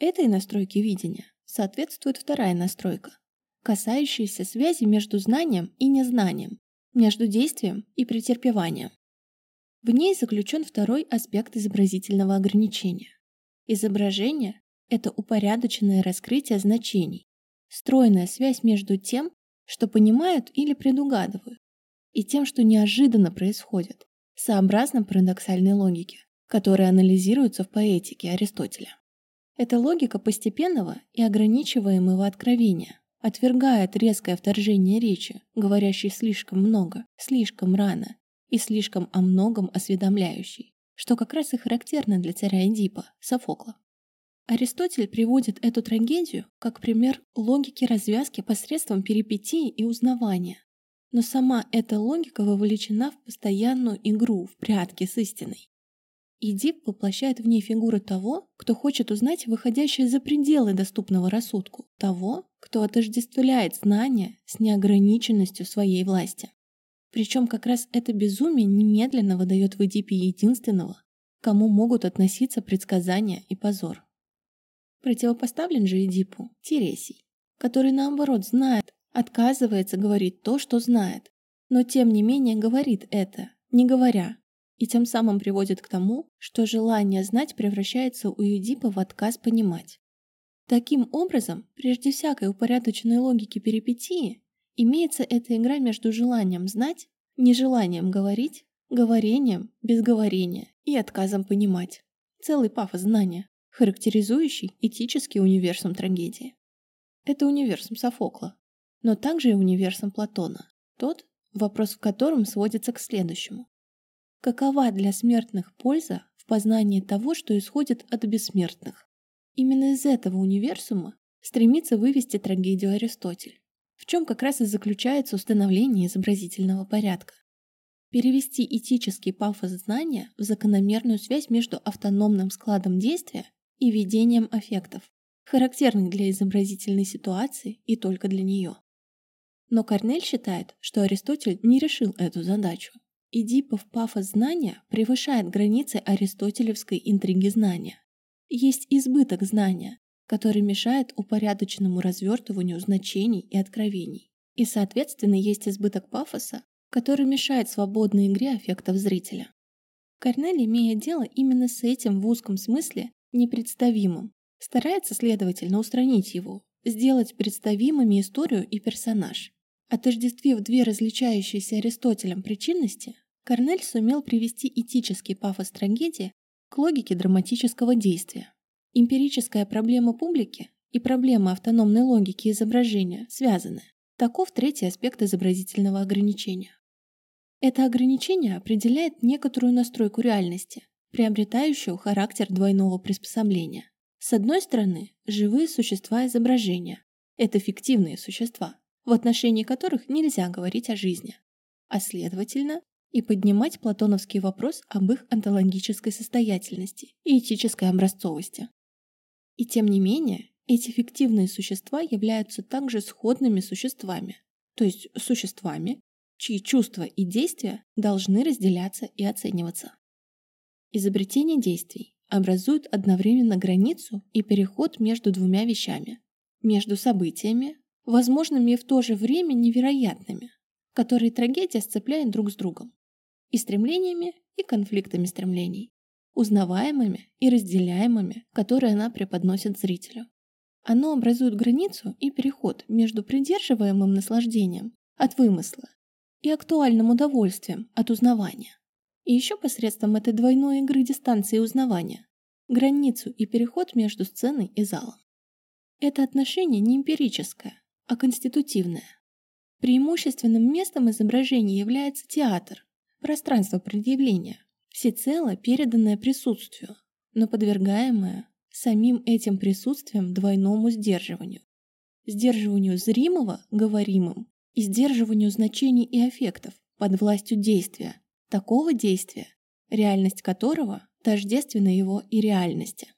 Этой настройке видения соответствует вторая настройка, касающаяся связи между знанием и незнанием, между действием и претерпеванием. В ней заключен второй аспект изобразительного ограничения. Изображение — это упорядоченное раскрытие значений, стройная связь между тем, что понимают или предугадывают, и тем, что неожиданно происходит, сообразно парадоксальной логике, которая анализируется в поэтике Аристотеля. Это логика постепенного и ограничиваемого откровения, отвергает резкое вторжение речи, говорящей слишком много, слишком рано и слишком о многом осведомляющей, что как раз и характерно для царя Эдипа, Софокла. Аристотель приводит эту трагедию как пример логики развязки посредством перипетии и узнавания. Но сама эта логика вовлечена в постоянную игру в прятки с истиной. Эдип воплощает в ней фигуру того, кто хочет узнать выходящее за пределы доступного рассудку, того, кто отождествляет знания с неограниченностью своей власти. Причем как раз это безумие немедленно выдает в Эдипе единственного, кому могут относиться предсказания и позор. Противопоставлен же Эдипу Тересий, который наоборот знает, отказывается говорить то, что знает, но тем не менее говорит это, не говоря, и тем самым приводит к тому, что желание знать превращается у Эдипа в отказ понимать. Таким образом, прежде всякой упорядоченной логики перипетии, имеется эта игра между желанием знать, нежеланием говорить, говорением без говорения и отказом понимать. Целый пафос знания, характеризующий этический универсум трагедии. Это универсум Софокла, но также и универсум Платона, тот, вопрос в котором сводится к следующему. Какова для смертных польза в познании того, что исходит от бессмертных? Именно из этого универсума стремится вывести трагедию Аристотель, в чем как раз и заключается установление изобразительного порядка. Перевести этический пафос знания в закономерную связь между автономным складом действия и видением аффектов, характерных для изобразительной ситуации и только для нее. Но Корнель считает, что Аристотель не решил эту задачу. Эдипов пафос знания превышает границы аристотелевской интриги знания есть избыток знания, который мешает упорядоченному развертыванию значений и откровений. И, соответственно, есть избыток пафоса, который мешает свободной игре аффектов зрителя. Корнель, имея дело именно с этим в узком смысле непредставимым, старается, следовательно, устранить его, сделать представимыми историю и персонаж. Отождествив две различающиеся Аристотелем причинности, Корнель сумел привести этический пафос трагедии к логике драматического действия. Эмпирическая проблема публики и проблема автономной логики изображения связаны. Таков третий аспект изобразительного ограничения. Это ограничение определяет некоторую настройку реальности, приобретающую характер двойного приспособления. С одной стороны, живые существа изображения – это фиктивные существа, в отношении которых нельзя говорить о жизни. А следовательно, и поднимать платоновский вопрос об их онтологической состоятельности и этической образцовости. И тем не менее, эти фиктивные существа являются также сходными существами, то есть существами, чьи чувства и действия должны разделяться и оцениваться. Изобретение действий образует одновременно границу и переход между двумя вещами, между событиями, возможными и в то же время невероятными, которые трагедия сцепляет друг с другом и стремлениями, и конфликтами стремлений, узнаваемыми и разделяемыми, которые она преподносит зрителю. Оно образует границу и переход между придерживаемым наслаждением от вымысла и актуальным удовольствием от узнавания. И еще посредством этой двойной игры дистанции узнавания границу и переход между сценой и залом. Это отношение не эмпирическое, а конститутивное. Преимущественным местом изображения является театр, пространство предъявления, всецело переданное присутствию, но подвергаемое самим этим присутствием двойному сдерживанию. Сдерживанию зримого говоримым и сдерживанию значений и аффектов под властью действия, такого действия, реальность которого тождественна его и реальности.